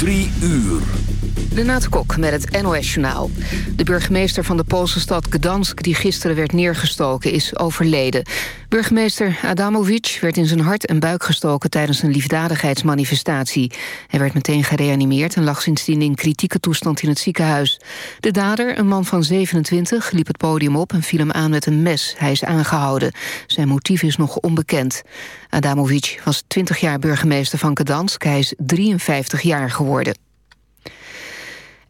Drie uur. Renate Kok met het NOS-journaal. De burgemeester van de Poolse stad Gdansk... die gisteren werd neergestoken, is overleden. Burgemeester Adamovic werd in zijn hart en buik gestoken... tijdens een liefdadigheidsmanifestatie. Hij werd meteen gereanimeerd en lag sindsdien in kritieke toestand in het ziekenhuis. De dader, een man van 27, liep het podium op en viel hem aan met een mes. Hij is aangehouden. Zijn motief is nog onbekend. Adamovic was 20 jaar burgemeester van Gdansk. Hij is 53 jaar geworden.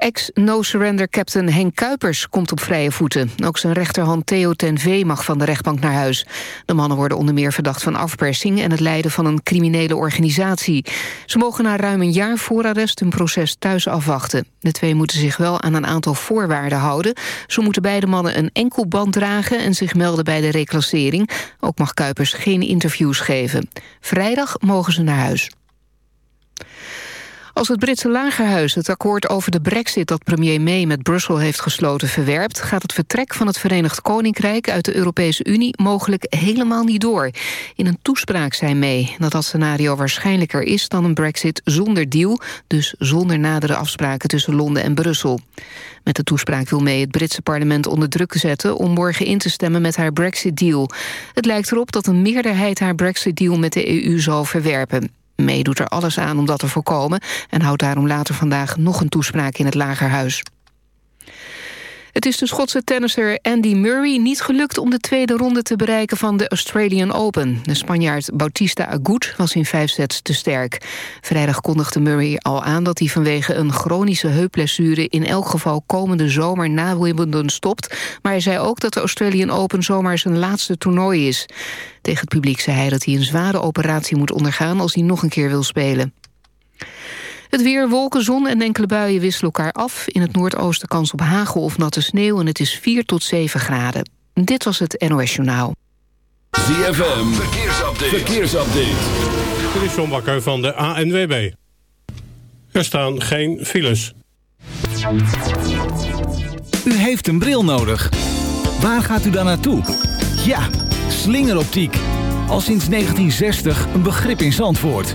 Ex-no-surrender-captain Henk Kuipers komt op vrije voeten. Ook zijn rechterhand Theo ten V mag van de rechtbank naar huis. De mannen worden onder meer verdacht van afpersing... en het leiden van een criminele organisatie. Ze mogen na ruim een jaar voorarrest hun proces thuis afwachten. De twee moeten zich wel aan een aantal voorwaarden houden. Zo moeten beide mannen een enkelband dragen... en zich melden bij de reclassering. Ook mag Kuipers geen interviews geven. Vrijdag mogen ze naar huis. Als het Britse lagerhuis het akkoord over de brexit... dat premier May met Brussel heeft gesloten verwerpt... gaat het vertrek van het Verenigd Koninkrijk uit de Europese Unie... mogelijk helemaal niet door. In een toespraak zei May dat dat scenario waarschijnlijker is... dan een brexit zonder deal, dus zonder nadere afspraken tussen Londen en Brussel. Met de toespraak wil May het Britse parlement onder druk zetten... om morgen in te stemmen met haar brexit-deal. Het lijkt erop dat een meerderheid haar brexit-deal met de EU zal verwerpen. May doet er alles aan om dat te voorkomen... en houdt daarom later vandaag nog een toespraak in het Lagerhuis. Het is de Schotse tennisser Andy Murray niet gelukt om de tweede ronde te bereiken van de Australian Open. De Spanjaard Bautista Agut was in vijf sets te sterk. Vrijdag kondigde Murray al aan dat hij vanwege een chronische heupblessure in elk geval komende zomer na Wimbledon stopt. Maar hij zei ook dat de Australian Open zomaar zijn laatste toernooi is. Tegen het publiek zei hij dat hij een zware operatie moet ondergaan als hij nog een keer wil spelen. Het weer, wolken, zon en enkele buien wisselen elkaar af. In het noordoosten kans op hagel of natte sneeuw... en het is 4 tot 7 graden. Dit was het NOS Journaal. ZFM, verkeersupdate. verkeersupdate. Dit is John Bakker van de ANWB. Er staan geen files. U heeft een bril nodig. Waar gaat u dan naartoe? Ja, slingeroptiek. Al sinds 1960 een begrip in Zandvoort.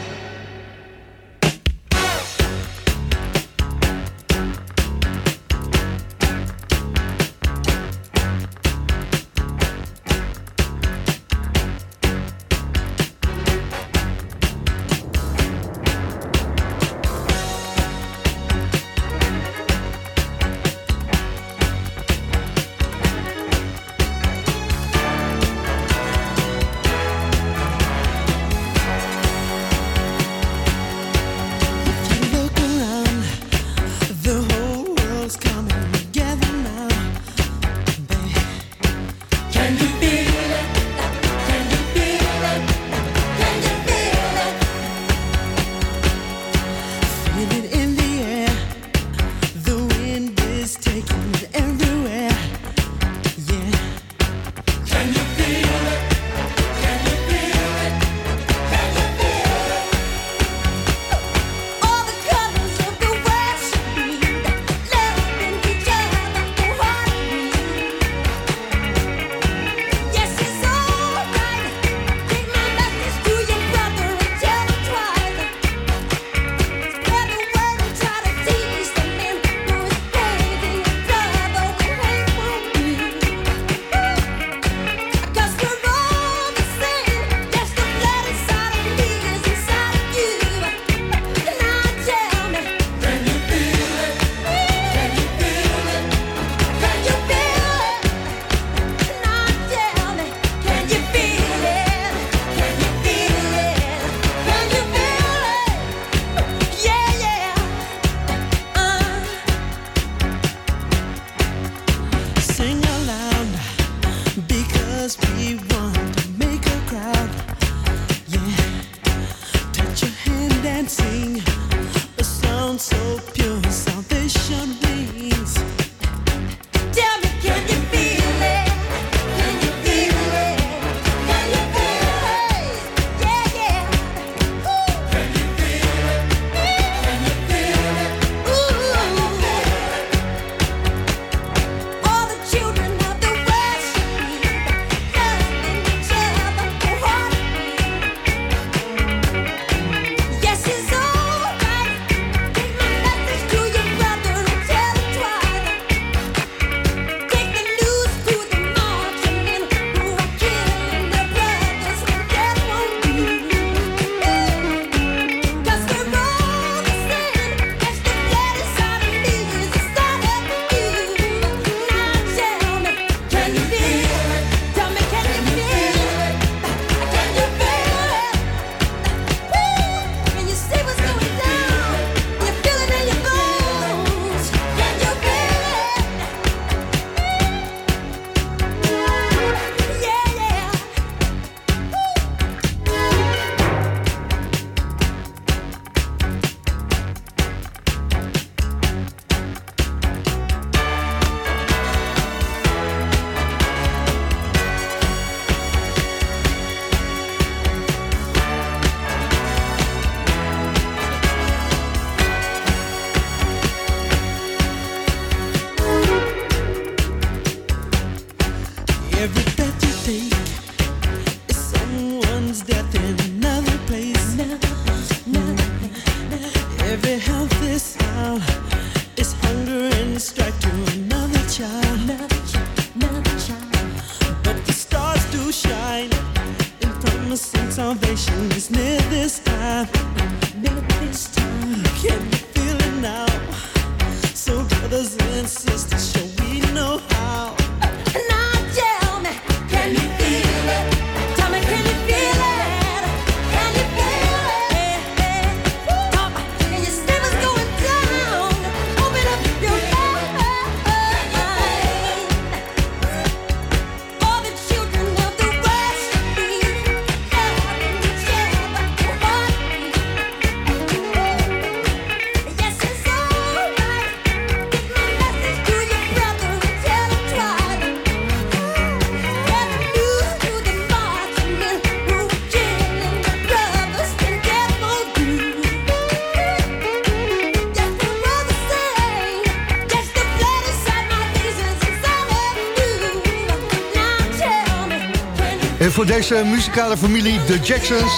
Voor deze muzikale familie, de Jacksons,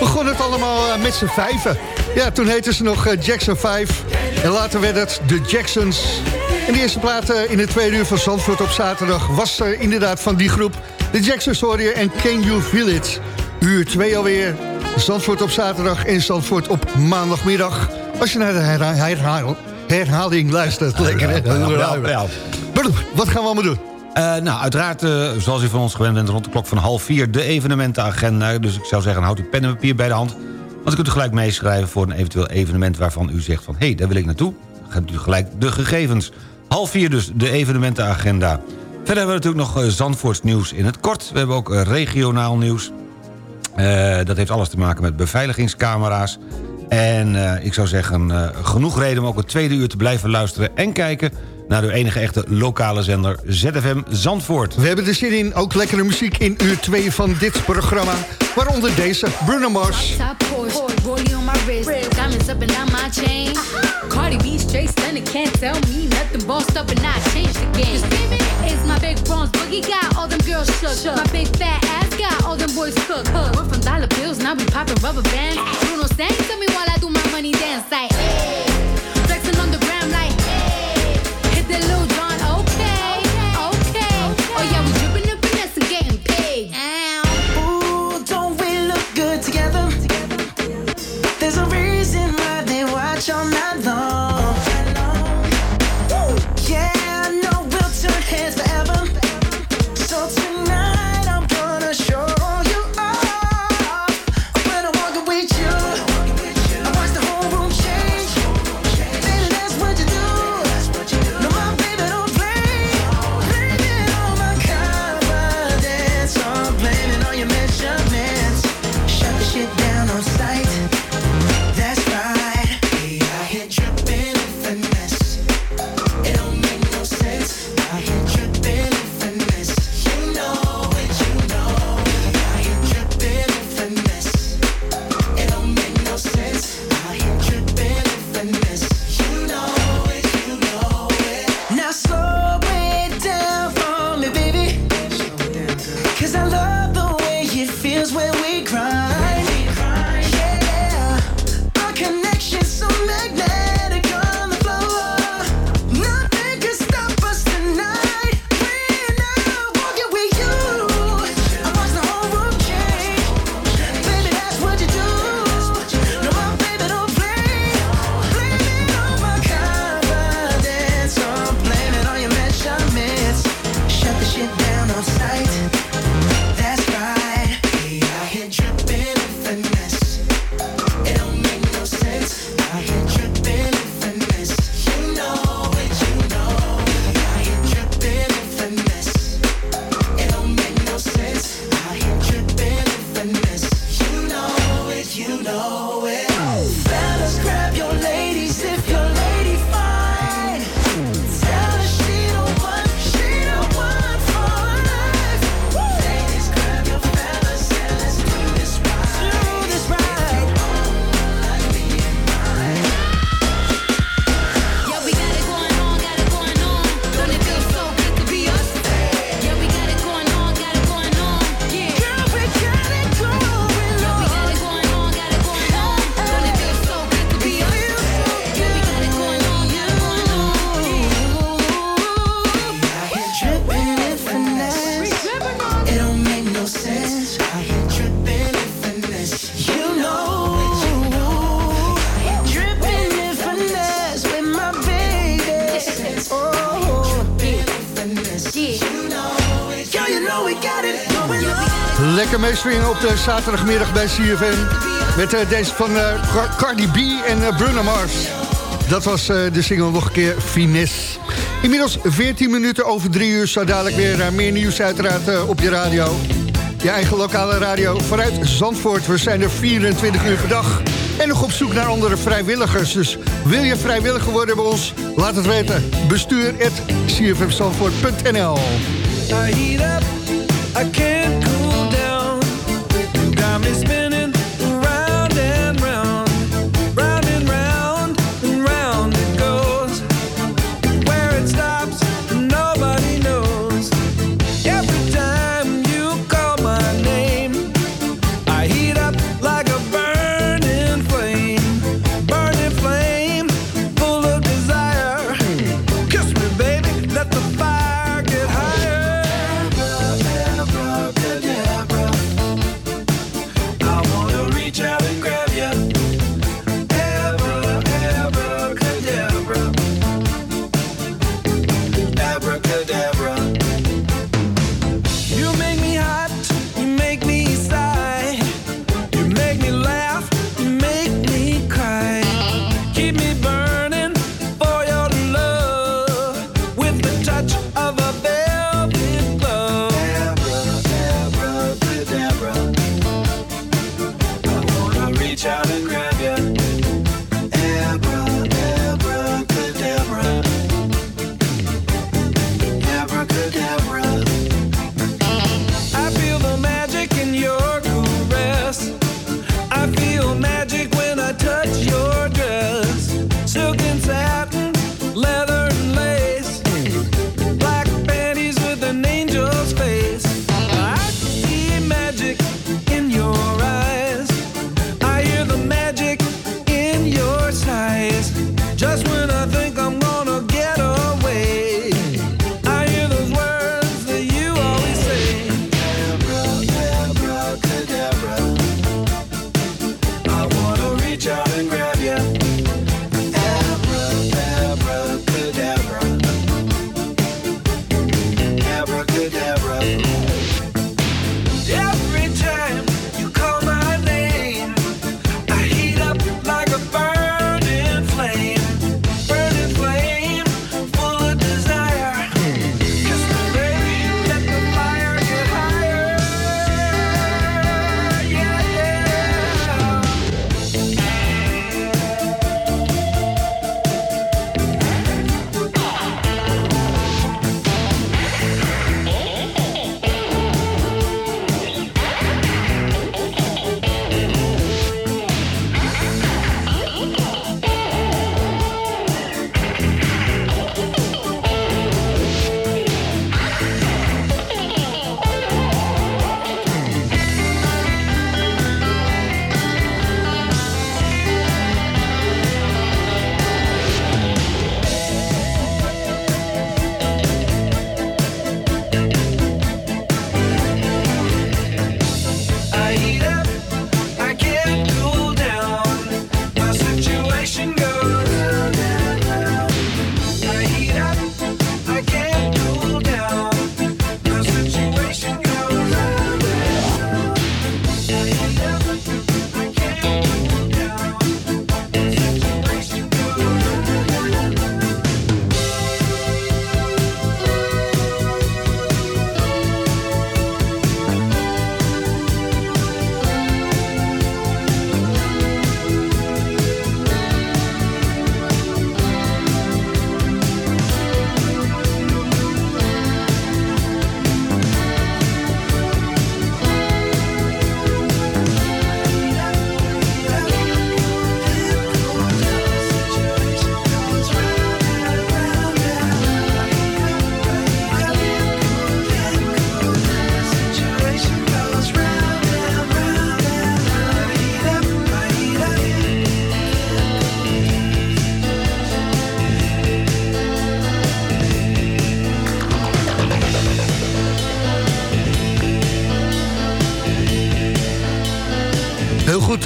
begon het allemaal eh, met z'n vijven. Ja, toen heten ze nog eh, Jackson 5. En later werd het de Jacksons. En de eerste plaat eh, in het tweede uur van Zandvoort op zaterdag... was er inderdaad van die groep. De Jacksons hoor je en Can You Feel It? Uur 2 alweer. Zandvoort op zaterdag en Zandvoort op maandagmiddag. Als je naar de herhaling luistert. Lekker, hè? Wat gaan we allemaal doen? Uh, nou, uiteraard, uh, zoals u van ons gewend bent... rond de klok van half vier de evenementenagenda. Dus ik zou zeggen, houd uw pen en papier bij de hand. Want u kunt u gelijk meeschrijven voor een eventueel evenement... waarvan u zegt van, hé, hey, daar wil ik naartoe. Dan geeft u gelijk de gegevens. Half vier dus, de evenementenagenda. Verder hebben we natuurlijk nog uh, Zandvoorts nieuws in het kort. We hebben ook regionaal nieuws. dat heeft alles te maken met beveiligingscamera's. En ik zou zeggen, genoeg reden om ook het tweede uur te blijven luisteren... en kijken naar uw enige echte lokale zender ZFM Zandvoort. We hebben er zin in, ook lekkere muziek in uur 2 van dit programma. Waaronder deze, Bruno Mars. Cardi B straight stunning, can't tell me nothing. Bossed up and I changed the game. It's my big bronze boogie got all them girls shook. My big fat ass got all them boys cooked. We're from dollar bills, now we popping rubber bands. Bruno sang to me while I do my money dance like. Hey. de zaterdagmiddag bij CFM. Met eh, deze van eh, Cardi B en uh, Bruno Mars. Dat was de single nog een keer Finesse. Inmiddels 14 minuten over 3 uur. zou dadelijk weer meer nieuws uiteraard op je radio. Je eigen lokale radio vanuit Zandvoort. We zijn er 24 uur per dag. En nog op zoek naar andere vrijwilligers. Dus wil je vrijwilliger worden bij ons? Laat het weten. Bestuur at cfmzandvoort.nl I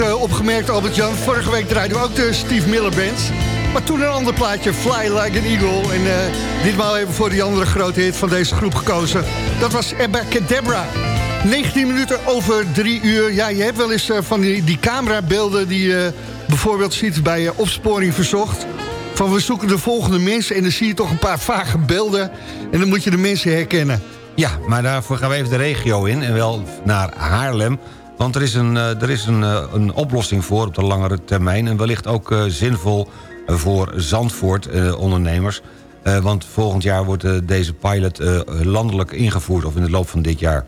Eh, opgemerkt, Albert-Jan. Vorige week draaiden we ook de Steve Miller Band. Maar toen een ander plaatje, Fly Like an Eagle. En uh, ditmaal even voor die andere grote hit van deze groep gekozen. Dat was Ebba Kedebra. 19 minuten over 3 uur. Ja, je hebt wel eens eh, van die, die camerabeelden die je bijvoorbeeld ziet bij opsporing verzocht. Van we zoeken de volgende mensen en dan zie je toch een paar vage beelden. En dan moet je de mensen herkennen. Ja, maar daarvoor gaan we even de regio in en wel naar Haarlem. Want er is een, uh, er is een, uh, een oplossing voor op de langere termijn... en wellicht ook uh, zinvol voor Zandvoort-ondernemers. want volgend jaar wordt deze pilot landelijk ingevoerd... of in de loop van dit jaar.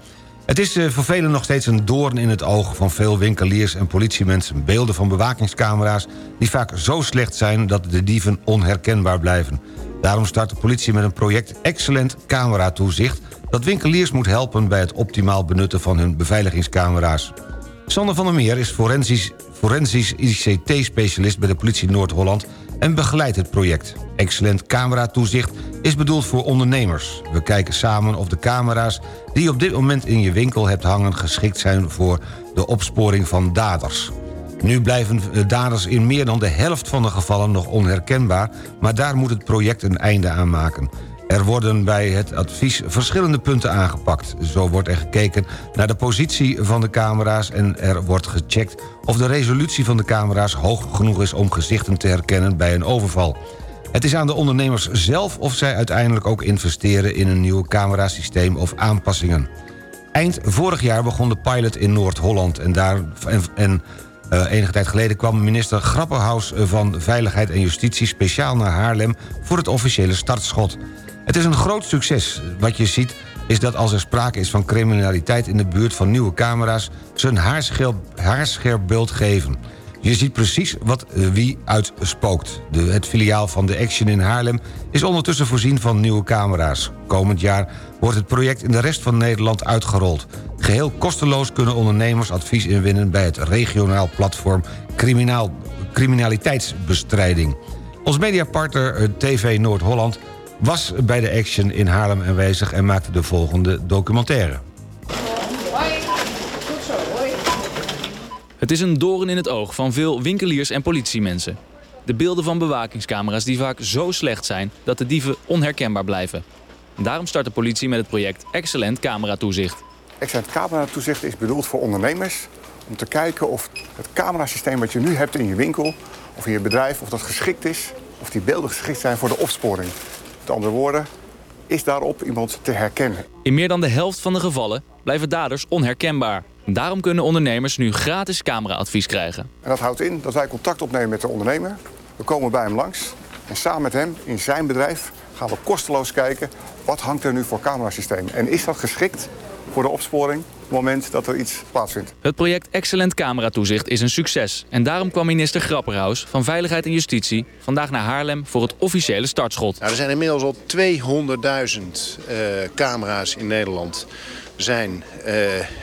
Het is voor velen nog steeds een doorn in het oog van veel winkeliers en politiemensen. Beelden van bewakingscamera's die vaak zo slecht zijn... dat de dieven onherkenbaar blijven. Daarom start de politie met een project Excellent Camera Toezicht dat winkeliers moet helpen bij het optimaal benutten van hun beveiligingscamera's. Sander van der Meer is forensisch, forensisch ICT-specialist bij de politie Noord-Holland en begeleidt het project. Excellent cameratoezicht is bedoeld voor ondernemers. We kijken samen of de camera's die je op dit moment in je winkel hebt hangen... geschikt zijn voor de opsporing van daders. Nu blijven daders in meer dan de helft van de gevallen nog onherkenbaar... maar daar moet het project een einde aan maken. Er worden bij het advies verschillende punten aangepakt. Zo wordt er gekeken naar de positie van de camera's... en er wordt gecheckt of de resolutie van de camera's hoog genoeg is... om gezichten te herkennen bij een overval. Het is aan de ondernemers zelf of zij uiteindelijk ook investeren... in een nieuw camerasysteem of aanpassingen. Eind vorig jaar begon de pilot in Noord-Holland... en, daar, en, en uh, enige tijd geleden kwam minister Grapperhaus van Veiligheid en Justitie... speciaal naar Haarlem voor het officiële startschot. Het is een groot succes. Wat je ziet is dat als er sprake is van criminaliteit in de buurt van nieuwe camera's... ze een haarscherp, beeld geven. Je ziet precies wat uh, wie uitspookt. Het filiaal van de Action in Haarlem is ondertussen voorzien van nieuwe camera's. Komend jaar wordt het project in de rest van Nederland uitgerold. Geheel kosteloos kunnen ondernemers advies inwinnen... bij het regionaal platform Criminaliteitsbestrijding. Ons mediapartner uh, TV Noord-Holland was bij de Action in Haarlem aanwezig... en maakte de volgende documentaire. Het is een doorn in het oog van veel winkeliers en politiemensen. De beelden van bewakingscamera's die vaak zo slecht zijn... dat de dieven onherkenbaar blijven. En daarom start de politie met het project Excellent Camera Toezicht. Excellent Camera Toezicht is bedoeld voor ondernemers... om te kijken of het camerasysteem wat je nu hebt in je winkel... of in je bedrijf, of dat geschikt is... of die beelden geschikt zijn voor de opsporing. Met andere woorden, is daarop iemand te herkennen. In meer dan de helft van de gevallen blijven daders onherkenbaar. Daarom kunnen ondernemers nu gratis cameraadvies krijgen. En dat houdt in dat wij contact opnemen met de ondernemer. We komen bij hem langs en samen met hem in zijn bedrijf gaan we kosteloos kijken... wat hangt er nu voor camerasysteem en is dat geschikt voor de opsporing moment dat er iets plaatsvindt. Het project Excellent Cameratoezicht is een succes. En daarom kwam minister Grapperhaus van Veiligheid en Justitie... vandaag naar Haarlem voor het officiële startschot. Nou, er zijn inmiddels al 200.000 uh, camera's in Nederland zijn uh,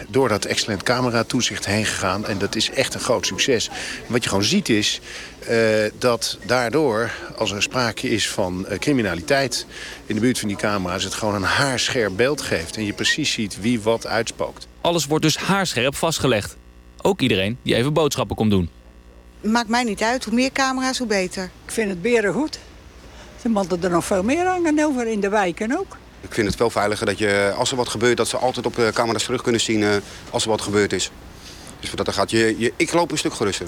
door dat excellent camera toezicht heen gegaan. En dat is echt een groot succes. wat je gewoon ziet is uh, dat daardoor, als er sprake is van uh, criminaliteit in de buurt van die camera's... het gewoon een haarscherp beeld geeft. En je precies ziet wie wat uitspookt. Alles wordt dus haarscherp vastgelegd. Ook iedereen die even boodschappen komt doen. Maakt mij niet uit. Hoe meer camera's, hoe beter. Ik vind het beren goed. Ze moeten er nog veel meer hangen over in de wijken ook. Ik vind het veel veiliger dat je, als er wat gebeurt, dat ze altijd op de camera's terug kunnen zien uh, als er wat gebeurd is. Dus dat gaat je, je, ik loop een stuk geruster.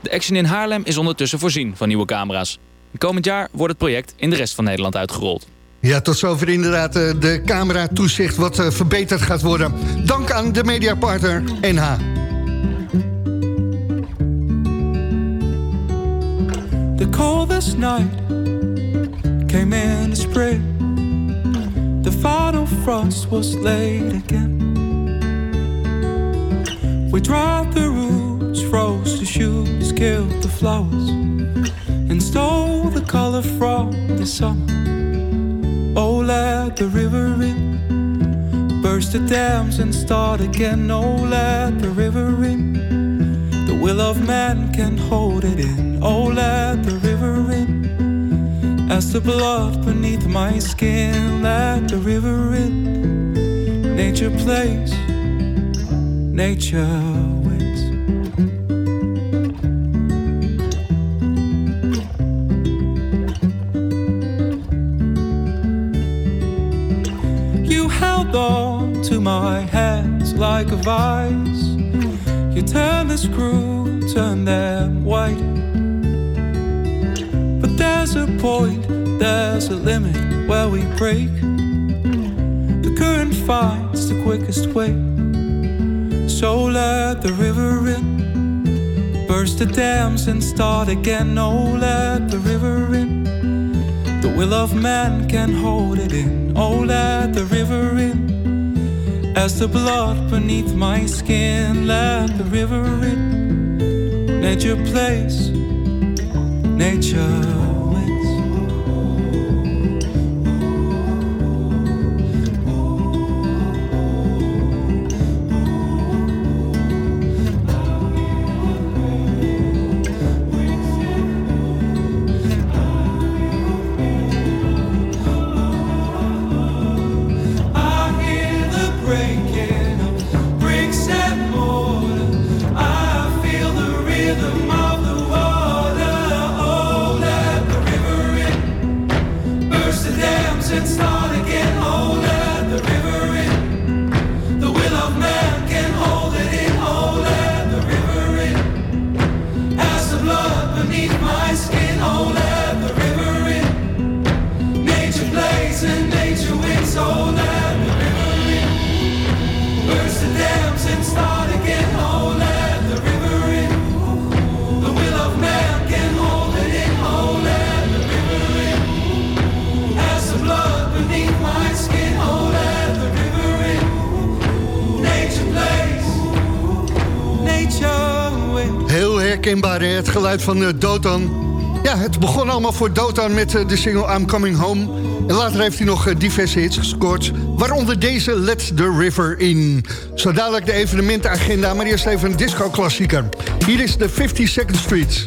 De Action in Haarlem is ondertussen voorzien van nieuwe camera's. Komend jaar wordt het project in de rest van Nederland uitgerold. Ja, tot zover inderdaad uh, de camera-toezicht wat verbeterd gaat worden. Dank aan de mediapartner NH. The coldest night came in the spring frost was laid again. We dried the roots, froze the shoots, killed the flowers, and stole the color from the summer. Oh, let the river in, burst the dams and start again. Oh, let the river in, the will of man can hold it in. Oh, let the river in. As the blood beneath my skin, let the river in. Nature plays, nature wins. You held on to my hands like a vice. You turn the screw, turn them white. There's a point, there's a limit where we break. The current finds the quickest way. So let the river in. Burst the dams and start again. Oh, let the river in. The will of man can hold it in. Oh, let the river in. As the blood beneath my skin, let the river in. Nature plays, nature van uh, Dotan. Ja, het begon allemaal voor Dotan met eh, de single I'm Coming Home. En later heeft hij nog eh, diverse hits gescoord. Waaronder deze Let the River In. Zo dadelijk de evenementenagenda, maar eerst even een disco-klassieker. Hier is de 52nd Street.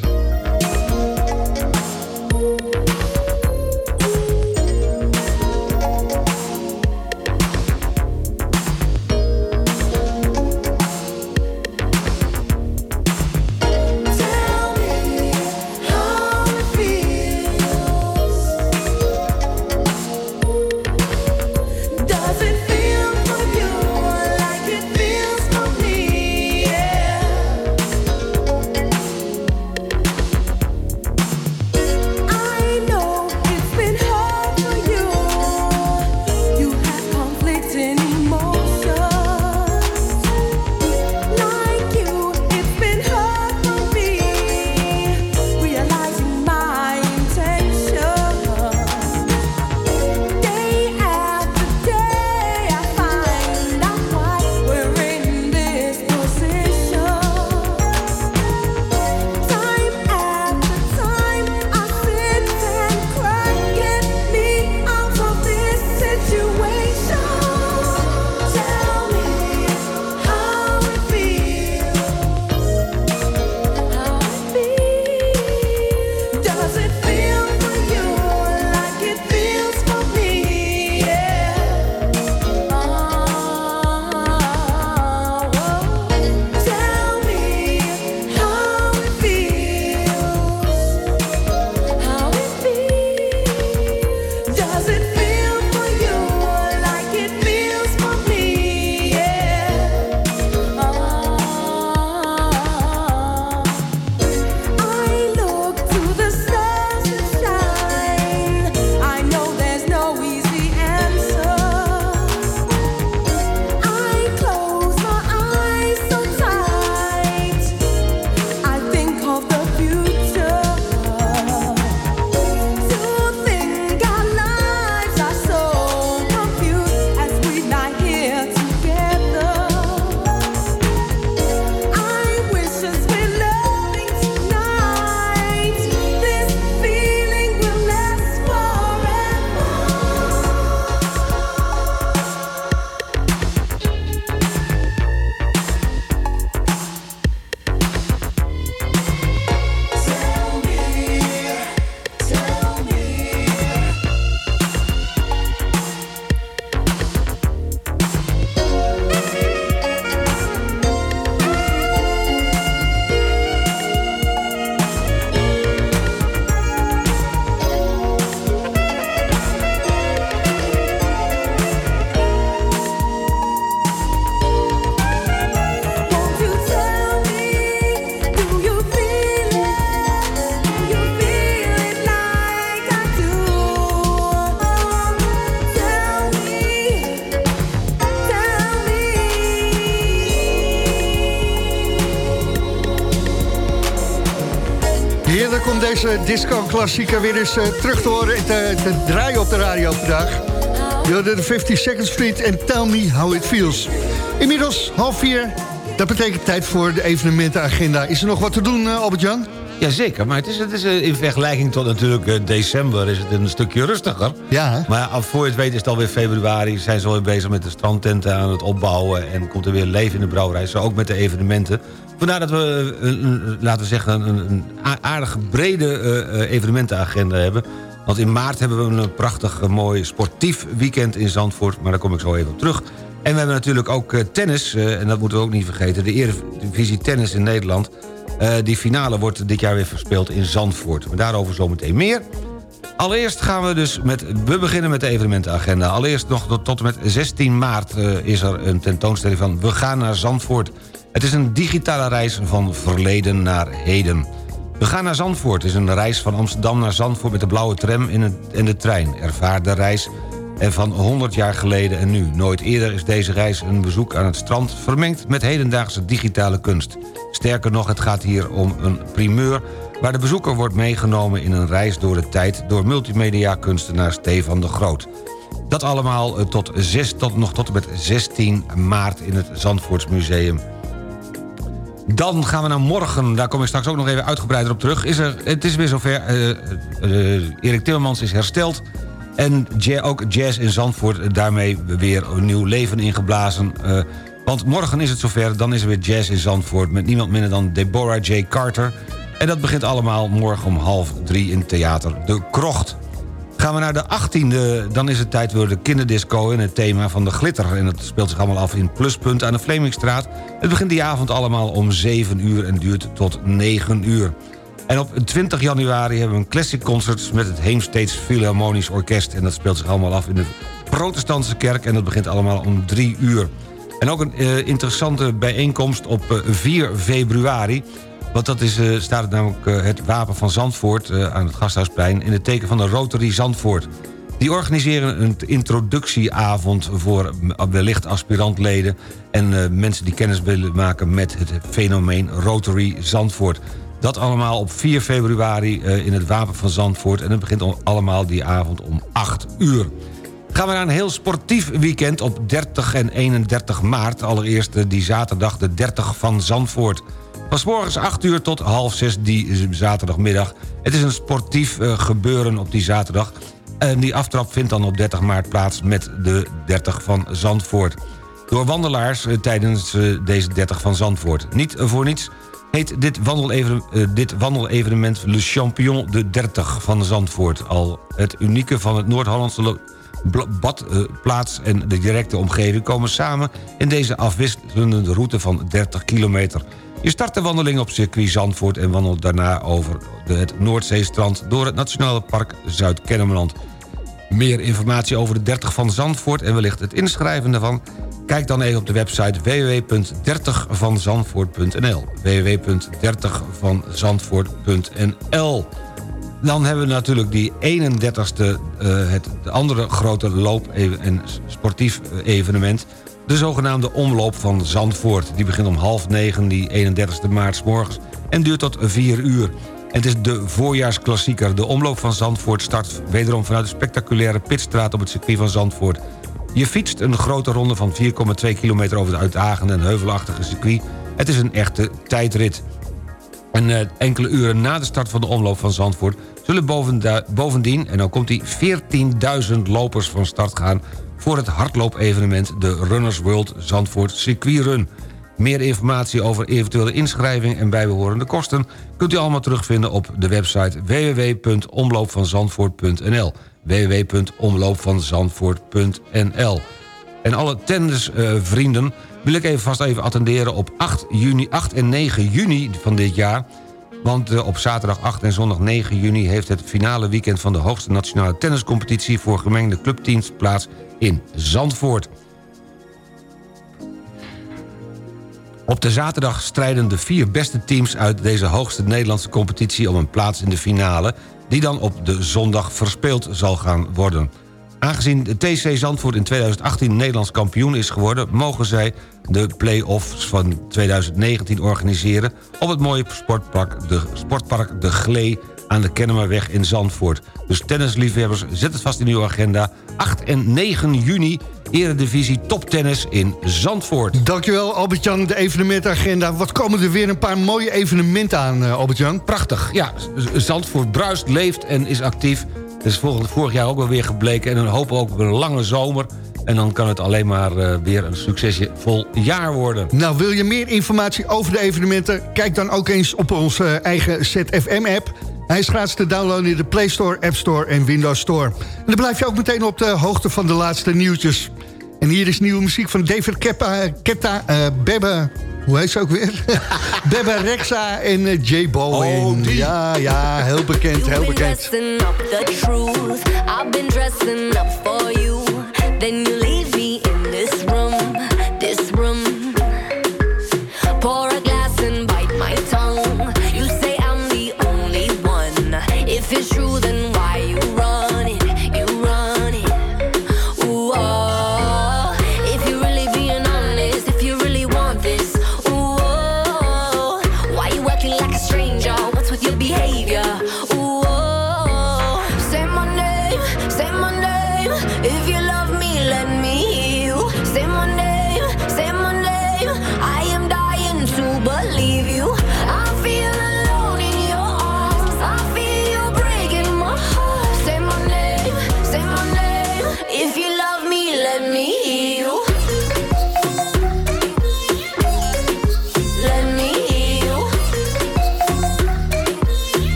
Deze disco-klassieker weer eens eh, terug te horen... en te, te draaien op de radio vandaag. De 50 Second Street en Tell Me How It Feels. Inmiddels half vier, dat betekent tijd voor de evenementenagenda. Is er nog wat te doen, eh, Albert-Jan? Jazeker, maar het is, het is eh, in vergelijking tot natuurlijk december... is het een stukje rustiger. Ja. Maar voor je het weet is het alweer februari. Zijn ze alweer bezig met de strandtenten aan het opbouwen... en komt er weer leven in de brouwerij. Zo ook met de evenementen. Vandaar dat we, eh, een, laten we zeggen, een, aardig brede eh, eh, evenementenagenda hebben. Want in maart hebben we een prachtig mooi sportief weekend in Zandvoort. Maar daar kom ik zo even op terug. En we hebben natuurlijk ook tennis, en dat moeten we ook niet vergeten... de Eredivisie Tennis in Nederland. Die finale wordt dit jaar weer verspeeld in Zandvoort. Maar daarover zometeen meer. Allereerst gaan we dus met... We beginnen met de evenementenagenda. Allereerst nog tot, en met 16 maart is er een tentoonstelling van... We gaan naar Zandvoort. Het is een digitale reis van verleden naar heden. We gaan naar Zandvoort. Het is een reis van Amsterdam naar Zandvoort... met de blauwe tram en de trein. Ervaar de reis en van 100 jaar geleden en nu. Nooit eerder is deze reis een bezoek aan het strand... vermengd met hedendaagse digitale kunst. Sterker nog, het gaat hier om een primeur... waar de bezoeker wordt meegenomen in een reis door de tijd... door multimedia-kunstenaar Stefan de Groot. Dat allemaal eh, tot, 6, tot, nog tot en met 16 maart in het Zandvoortsmuseum. Dan gaan we naar morgen. Daar kom ik straks ook nog even uitgebreider op terug. Is er, het is weer zover. eh, eh, Erik Timmermans is hersteld. En ook jazz in Zandvoort eh, daarmee weer een nieuw leven ingeblazen. Want morgen is het zover. Dan is er weer jazz in Zandvoort... met niemand minder dan Deborah J. Carter. En dat begint allemaal morgen om half drie in Theater De Krocht. Gaan we naar de 18e, dan is het tijd voor de kinderdisco... in het thema van de glitter. En dat speelt zich allemaal af in Pluspunt aan de Vlemingstraat. Het begint die avond allemaal om 7 uur en duurt tot 9 uur. En op 20 januari hebben we een classic concert... met het Heemsteeds Philharmonisch Orkest. En dat speelt zich allemaal af in de protestantse kerk... en dat begint allemaal om 3 uur. En ook een eh, interessante bijeenkomst op eh, 4 februari... Want dat is, eh, staat namelijk eh, het wapen van Zandvoort eh, aan het Gasthuisplein... in het teken van de Rotary Zandvoort. Die organiseren een introductieavond voor wellicht aspirantleden... en mensen die kennis willen maken met het fenomeen Rotary Zandvoort. Dat allemaal op 4 februari in het wapen van Zandvoort... en het begint al- allemaal die avond om 8 uur. Gaan we naar een heel sportief weekend op 30 en 31 maart. Allereerst die zaterdag de 30 van Zandvoort. Van morgens 8 uur tot half 6 die zaterdagmiddag. Het is een sportief eh, gebeuren op die zaterdag. En die aftrap vindt dan op 30 maart plaats met de 30 van Zandvoort. Door wandelaars eh, tijdens eh, deze 30 van Zandvoort. Niet voor niets heet dit, dit wandelevenement Le Champion de 30 van Zandvoort. Al het unieke van het Noord-Hollandse badplaats en de directe omgeving komen samen... in deze afwisselende route van 30 kilometer. Je start de wandeling op circuit Zandvoort... en wandelt daarna over het Noordzeestrand... door het Nationale Park Zuid-Kennemerland. Meer informatie over de 30 van Zandvoort... en wellicht het inschrijven daarvan... kijk dan even op de website www.30vanzandvoort.nl www.30vanzandvoort.nl dan hebben we natuurlijk die 31ste, eh, het de andere grote loop- en sportief eh, evenement... de zogenaamde Omloop van Zandvoort. Die begint om half negen, die 31ste maart morgens... en duurt tot 4 uur. Het is de voorjaarsklassieker. De Omloop van Zandvoort start wederom vanuit de spectaculaire Pitstraat... op het circuit van Zandvoort. Je fietst een grote ronde van 4,2 kilometer over het uitdagende en heuvelachtige circuit. Het is een echte tijdrit. En eh, enkele uren na de start van de omloop van Zandvoort... zullen bovendien, en dan komt die 14.000 lopers van start gaan... voor het hardloopevenement de Runners World Zandvoort Circuit Run. Meer informatie over eventuele inschrijving en bijbehorende kosten... kunt u allemaal terugvinden op de website www.omloopvanzandvoort.nl www.omloopvanzandvoort.nl En alle tennisvrienden wil ik even vast even attenderen op 8, juni, 8 en 9 juni van dit jaar... Want eh, op zaterdag 8 en zondag 9 juni... heeft het finale weekend van de hoogste nationale tenniscompetitie... voor gemengde clubteams plaats in Zandvoort. Op de zaterdag strijden de vier beste teams uit deze hoogste Nederlandse competitie... om een plaats in de finale, die dan op de zondag verspeeld zal gaan worden. Aangezien de TC Zandvoort in 2018 Nederlands kampioen is geworden... mogen zij de play-offs van 2019 organiseren... op het mooie sportpark De, sportpark de Glee aan de Kennemerweg in Zandvoort. Dus tennisliefhebbers, zet het vast in uw agenda. 8 en 9 juni, Eredivisie Toptennis in Zandvoort. Dankjewel Albert-Jan, de evenementagenda. Wat komen er weer een paar mooie evenementen aan, eh, Albert-Jan? Prachtig, ja. Zandvoort bruist, leeft en is actief. Dat is vorig jaar ook wel weer gebleken. En dan hopen we ook op een lange zomer. En dan kan het alleen maar eh, weer een succesje vol jaar worden. Nou, wil je meer informatie over de evenementen? Kijk dan ook eens op onze eigen ZFM-app. Hij is gratis te downloaden in de Play Store, App Store en Windows Store. En dan blijf je ook meteen op de hoogte van de laatste nieuwtjes. En hier is nieuwe muziek van David Keppa, Ketta, eh, Bebbe... Hoe heet ze ook weer? Bebbe Rexa en eh, J Balwin. ja, ja, heel bekend, heel bekend. dressing up the truth. I've been dressing up for you. Then you leave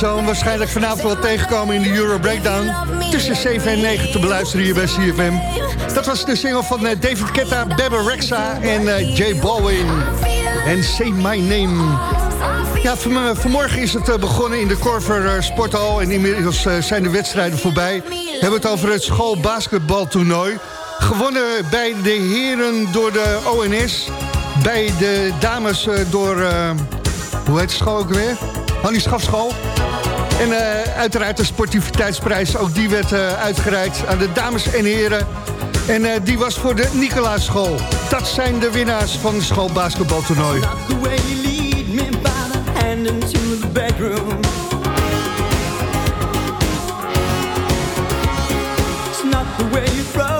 Zal waarschijnlijk vanavond wel tegenkomen in de Euro Breakdown. Tussen 7 en 9 te beluisteren hier bij CFM. Dat was de single van eh, David Ketta, Bebe Rexa en eh, Jay Balwin. En Say My Name. Ja, van, vanmorgen is het eh, begonnen in de Corver eh, Sporthal. En inmiddels eh, zijn de wedstrijden voorbij. We hebben het over het schoolbasketbaltoernooi. Gewonnen bij de heren door de ONS. Bij de dames eh, door... eh, hoe heet de school ook weer? Hannie Schafschool. En eh, uiteraard de sportiviteitsprijs. Ook die werd eh, uitgereikt aan de dames en heren. En eh, die was voor de Nicolaaschool. Dat zijn de winnaars van het schoolbasketbaltoernooi. It's not the way you throw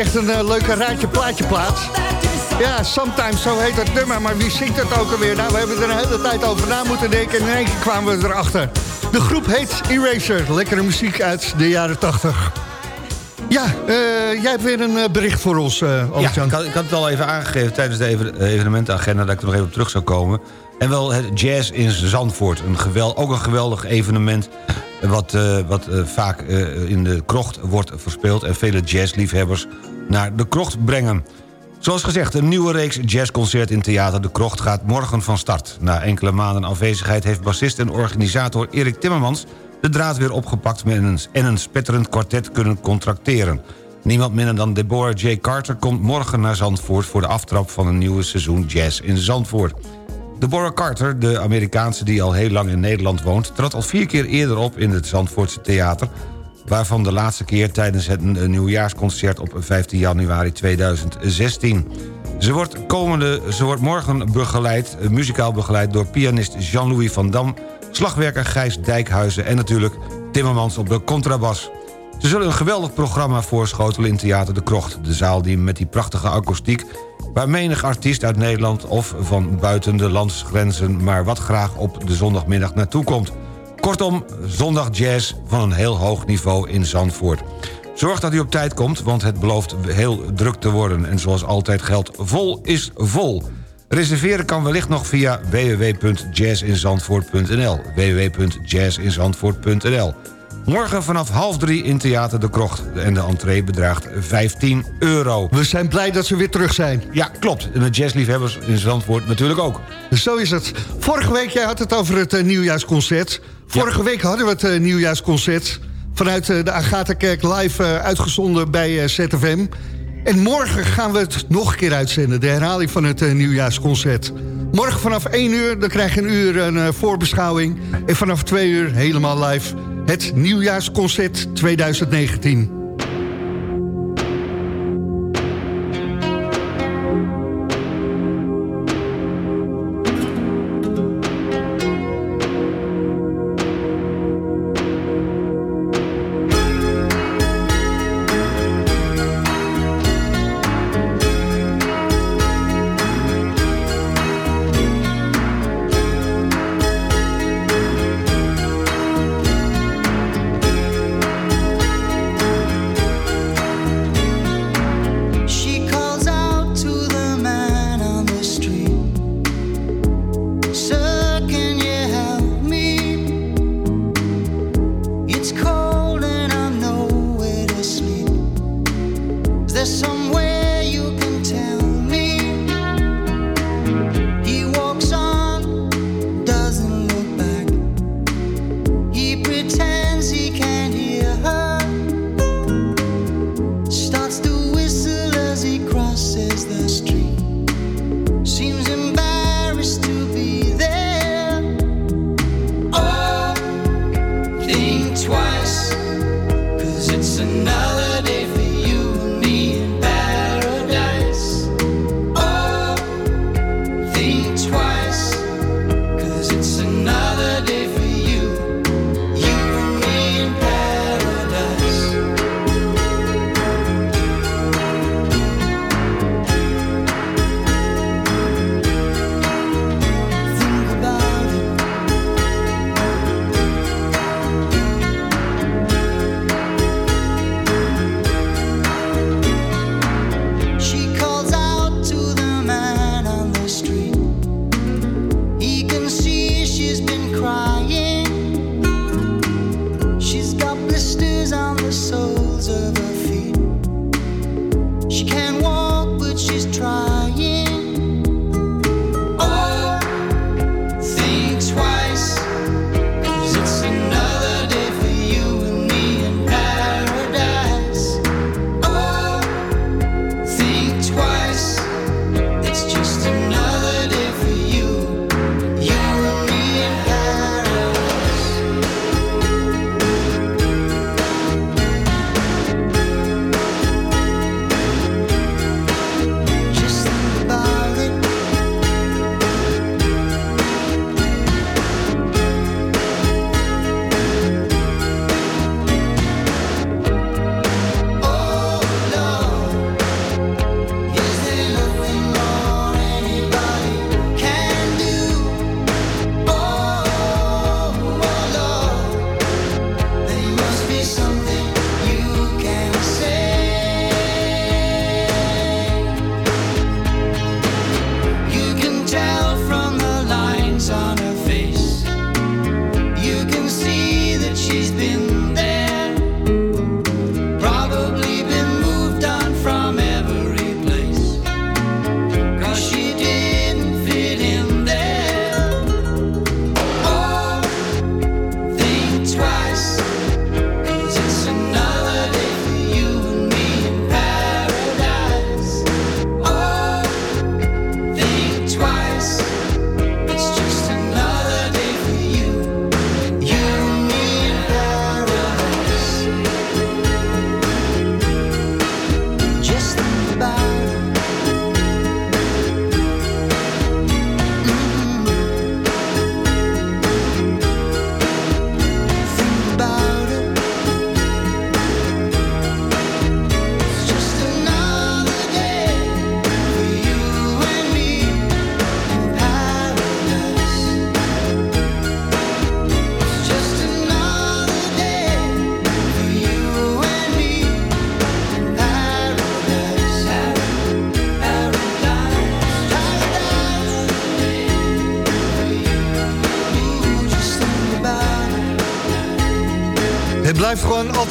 echt een eh, leuke raadje plaatje plaats. Ja, sometimes, zo heet het nummer. Maar wie zingt het ook alweer? Nou, we hebben er een hele tijd over na moeten denken... en in één keer kwamen we erachter. De groep heet Eraser. Lekkere muziek uit de jaren 80. Ja, eh, jij hebt weer een eh, bericht voor ons, Ja, Albert-Jan. ik had, ik had het al even aangegeven tijdens de even- evenementenagenda... dat ik er nog even op terug zou komen. En wel het Jazz in Zandvoort. Een gewel, ook een geweldig evenement... wat, wat vaak in de krocht wordt verspeeld... en vele jazzliefhebbers naar de krocht brengen. Zoals gezegd, een nieuwe reeks jazzconcert in Theater De Krocht... gaat morgen van start. Na enkele maanden afwezigheid heeft bassist en organisator Erik Timmermans... de draad weer opgepakt en een spetterend kwartet kunnen contracteren. Niemand minder dan Deborah J. Carter komt morgen naar Zandvoort... voor de aftrap van een nieuwe seizoen jazz in Zandvoort. Deborah Carter, de Amerikaanse die al heel lang in Nederland woont... trad al vier keer eerder op in het Zandvoortse theater... waarvan de laatste keer tijdens het nieuwjaarsconcert op 15 januari 2016. Ze wordt, komende, ze wordt morgen begeleid, eh, muzikaal begeleid... door pianist Jean-Louis van Dam, slagwerker Gijs Dijkhuizen... en natuurlijk Timmermans op de contrabas. Ze zullen een geweldig programma voorschotelen in Theater de Krocht. De zaal die met die prachtige akoestiek... waar menig artiest uit Nederland of van buiten de landsgrenzen... maar wat graag op de zondagmiddag naartoe komt. Kortom, zondag jazz van een heel hoog niveau in Zandvoort. Zorg dat u op tijd komt, want het belooft heel druk te worden. En zoals altijd geldt, vol is vol. Reserveren kan wellicht nog via www.jazzinzandvoort.nl www.jazzinzandvoort.nl Morgen vanaf half drie in Theater De Krocht. En de entree bedraagt 15 euro. We zijn blij dat ze weer terug zijn. Ja, klopt. En de jazzliefhebbers in Zandvoort natuurlijk ook. Zo is het. Vorige week, jij had het over het eh, nieuwjaarsconcert. Vorige week hadden we het eh, nieuwjaarsconcert... vanuit eh, de Agatha-kerk live uitgezonden bij ZFM. En morgen gaan we het nog een keer uitzenden. De herhaling van het eh, nieuwjaarsconcert. Morgen vanaf 1 uur, dan krijg je een uur een eh, voorbeschouwing. En vanaf 2 uur helemaal live het nieuwjaarsconcert 2019. Yes.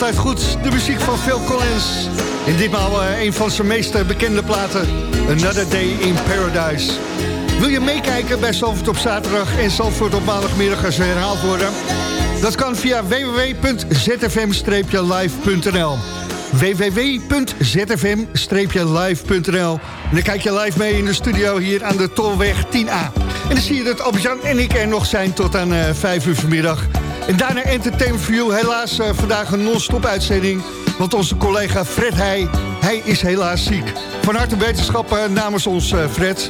Altijd goed. De muziek van Phil Collins. En ditmaal uh, een van zijn meest eh, bekende platen. Another Day in Paradise. Wil je meekijken bij Zalvoort op zaterdag en Zalvoort op maandagmiddag als ze herhaald worden? Dat kan via www.zfm-live.nl www.zfm-live.nl En dan kijk je live mee in de studio hier aan de Tolweg 10A. En dan zie je dat Albert-Jan en ik er nog zijn tot aan uh, 5 uur vanmiddag. En daarna Entertainment View. Helaas uh, vandaag een non-stop uitzending. Want onze collega Fred Heij, hij is helaas ziek. Van harte wetenschap uh, namens ons uh, Fred.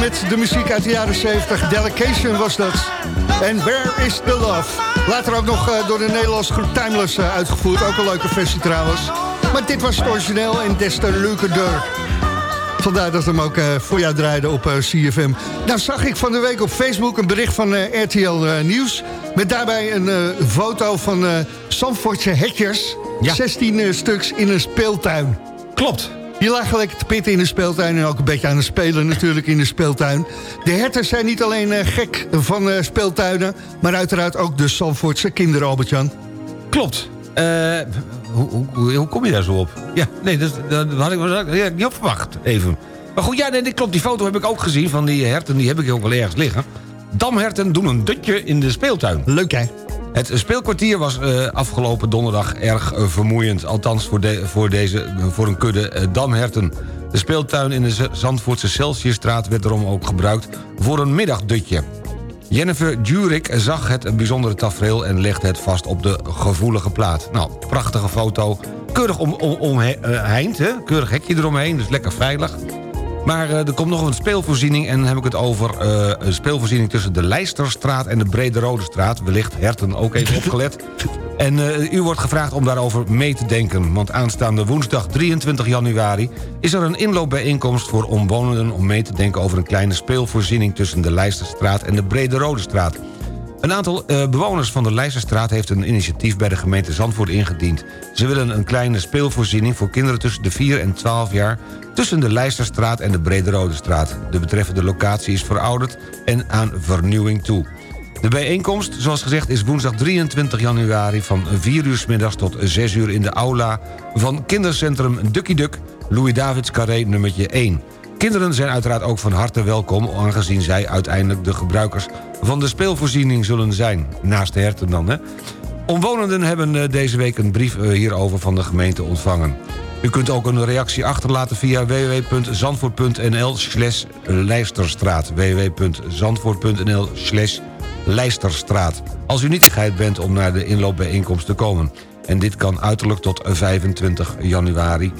Met de muziek uit de jaren 70. Delegation was dat. En Where is the Love? Later ook nog eh, door de Nederlandse groep Timeless eh, uitgevoerd. Ook een leuke versie trouwens. Maar dit was het origineel en des te leukerder. Vandaar dat we hem ook eh, voor jou draaiden op CFM. Nou zag ik van de week op Facebook een bericht van RTL Nieuws... met daarbij een foto van Zandvoortse hekjes. 16 eh, stuks in een speeltuin. Klopt. Die lagen lekker te pitten in de speeltuin... en ook een beetje aan het spelen natuurlijk in de speeltuin. De herten zijn niet alleen eh, gek van eh, speeltuinen... maar uiteraard ook de Zandvoortse kinderen, Albert-Jan. Klopt. Eh, hoe, hoe, hoe, hoe kom je daar zo op? Ja, nee, dat, dat had ik, dat had ik niet op verwacht, even. Maar goed, ja, nee, dit klopt. Die foto heb ik ook gezien van die herten. Die heb ik ook wel ergens liggen. Damherten doen een dutje in de speeltuin. Leuk, hè? Het speelkwartier was eh, afgelopen donderdag erg eh, vermoeiend. Althans voor, de, voor, deze, voor een kudde eh, damherten. De speeltuin in de Zandvoortse Celsiusstraat werd daarom ook gebruikt voor een middagdutje. Jennifer Jurik zag het bijzondere tafereel en legde het vast op de gevoelige plaat. Nou, prachtige foto keurig om, om, omheind, hè? keurig hekje eromheen, dus lekker veilig. Maar eh, er komt nog een speelvoorziening en dan heb ik het over eh, een speelvoorziening tussen de Leisterstraat en de Brede Rode Straat. Wellicht Herten ook even opgelet. En eh, u wordt gevraagd om daarover mee te denken. Want aanstaande woensdag 23 januari is er een inloopbijeenkomst voor omwonenden... om mee te denken over een kleine speelvoorziening tussen de Leisterstraat en de Brede Rode Straat. Een aantal eh, bewoners van de Leijsterstraat heeft een initiatief bij de gemeente Zandvoort ingediend. Ze willen een kleine speelvoorziening voor kinderen tussen de 4 en 12 jaar... tussen de Leijsterstraat en de Brederode Straat. De betreffende locatie is verouderd en aan vernieuwing toe. De bijeenkomst, zoals gezegd, is woensdag 23 januari... van 4 uur middags tot 6 uur in de aula van kindercentrum Ducky Duck... Louis Davids Carré nummertje 1. Kinderen zijn uiteraard ook van harte welkom... aangezien zij uiteindelijk de gebruikers van de speelvoorziening zullen zijn. Naast de herten dan, hè? Omwonenden hebben eh, deze week een brief eh, hierover van de gemeente ontvangen. U kunt ook een reactie achterlaten via www.zandvoort.nl slash Leisterstraat. www.zandvoort.nl slash Leisterstraat. Als u nietigheid bent om naar de inloopbijeenkomst te komen. En dit kan uiterlijk tot 25 januari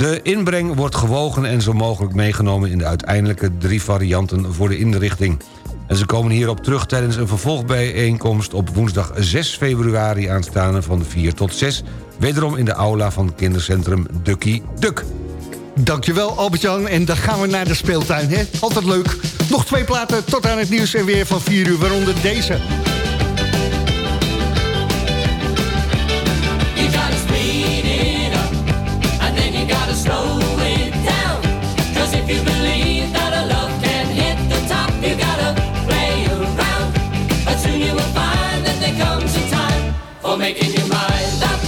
de inbreng wordt gewogen en zo mogelijk meegenomen... in de uiteindelijke drie varianten voor de inrichting. En ze komen hierop terug tijdens een vervolgbijeenkomst... op woensdag 6 februari aanstaande van 4 tot 6... wederom in de aula van kindercentrum Ducky Duck. Dankjewel Albert-Jan. En dan gaan we naar de speeltuin. Hè? Altijd leuk. Nog twee platen tot aan het nieuws en weer van 4 uur, waaronder deze. Slow it down. Cause if you believe that a love can hit the top, you gotta play around. But soon you will find that there comes a time for making your mind up.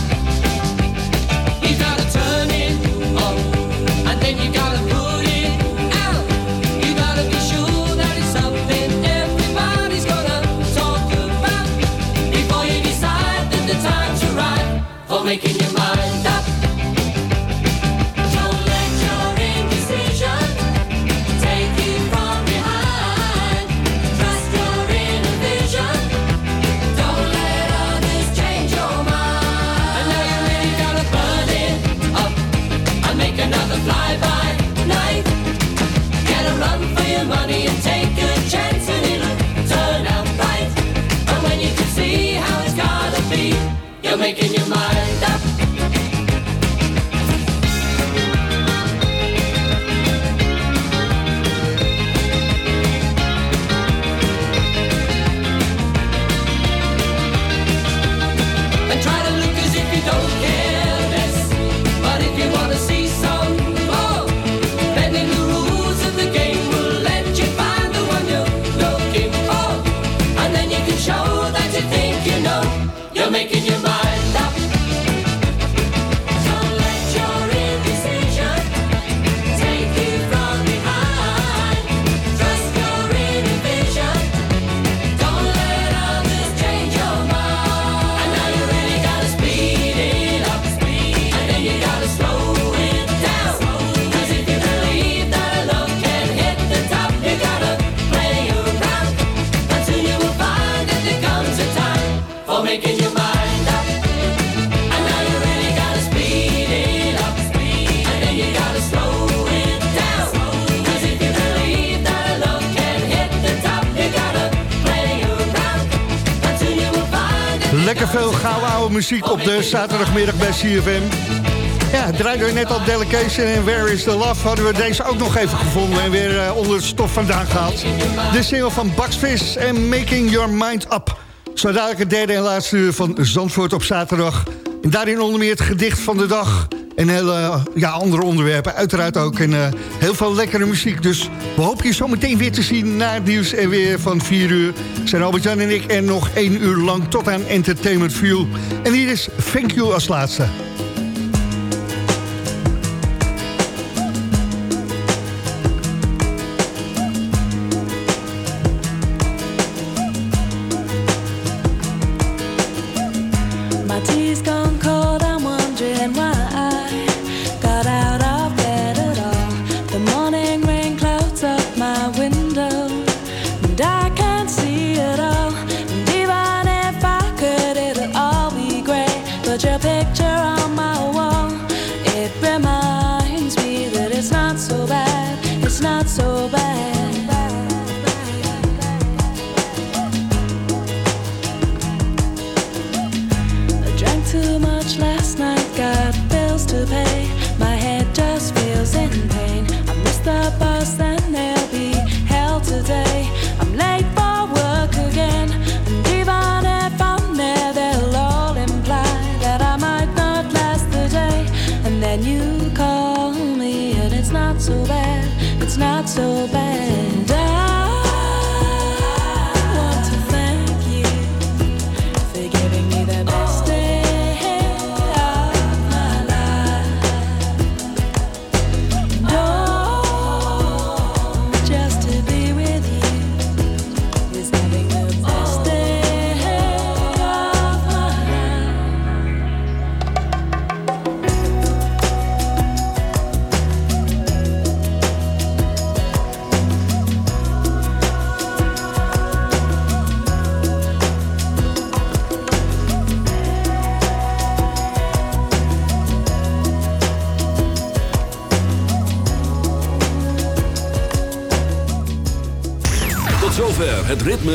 You gotta turn it on, and then you gotta put it out. You gotta be sure that it's something everybody's gonna talk about before you decide that the time's right for making your mind op de zaterdagmiddag bij CFM. Ja, draaiden we net al Delegation en Where is the Love... hadden we deze ook nog even gevonden en weer eh, onder het stof vandaan gehaald. De single van Fizz en Making Your Mind Up. Zo dadelijk het derde en laatste uur van Zandvoort op zaterdag. En daarin onder meer het gedicht van de dag... En hele ja, andere onderwerpen, uiteraard ook. En eh, heel veel lekkere muziek. Dus we hopen je zo meteen weer te zien na het nieuws en weer van 4 uur. Zijn Albert-Jan en ik en nog één uur lang tot aan Entertainment View. En hier is Thank You als laatste.